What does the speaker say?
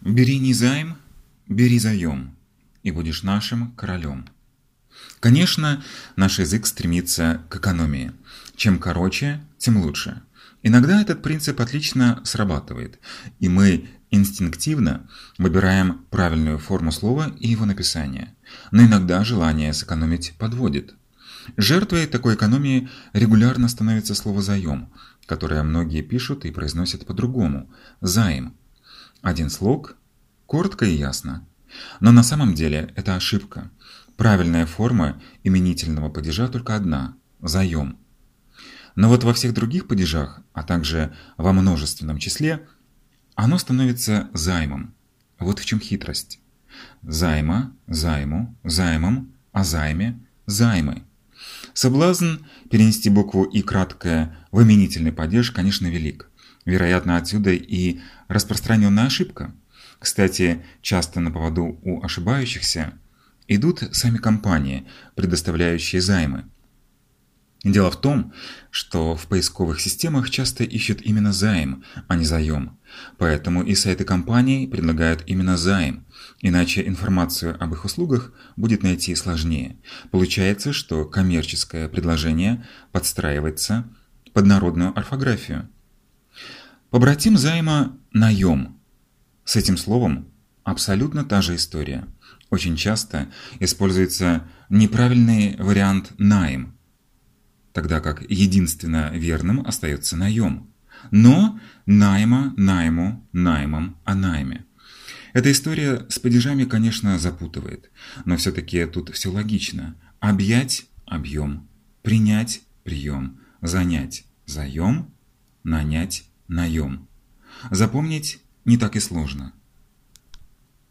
Бери не займ, бери заем, и будешь нашим королем. Конечно, наш язык стремится к экономии. Чем короче, тем лучше. Иногда этот принцип отлично срабатывает, и мы инстинктивно выбираем правильную форму слова и его написание. Но иногда желание сэкономить подводит. Жертвой такой экономии регулярно становится слово «заем», которое многие пишут и произносят по-другому – «займ». Один слог, коротко и ясно. Но на самом деле это ошибка. Правильная форма именительного падежа только одна – «заем». Но вот во всех других падежах, а также во множественном числе, оно становится займом. Вот в чем хитрость. Займа, займу, займом, о займе, займы. Соблазн перенести букву «и» краткое в именительный падеж, конечно, велик. Вероятно, отсюда и распространенная ошибка. Кстати, часто на поводу у ошибающихся идут сами компании, предоставляющие займы. Дело в том, что в поисковых системах часто ищут именно займ, а не заем. Поэтому и сайты компаний предлагают именно займ, иначе информацию об их услугах будет найти сложнее. Получается, что коммерческое предложение подстраивается под народную орфографию. Побратим займа – наем. С этим словом абсолютно та же история. Очень часто используется неправильный вариант найм, тогда как единственно верным остается наем. Но найма, найму, наймом, о найме. Эта история с падежами, конечно, запутывает, но все-таки тут все логично. Объять – объем, принять – прием, занять – заем, нанять – наем. Запомнить не так и сложно.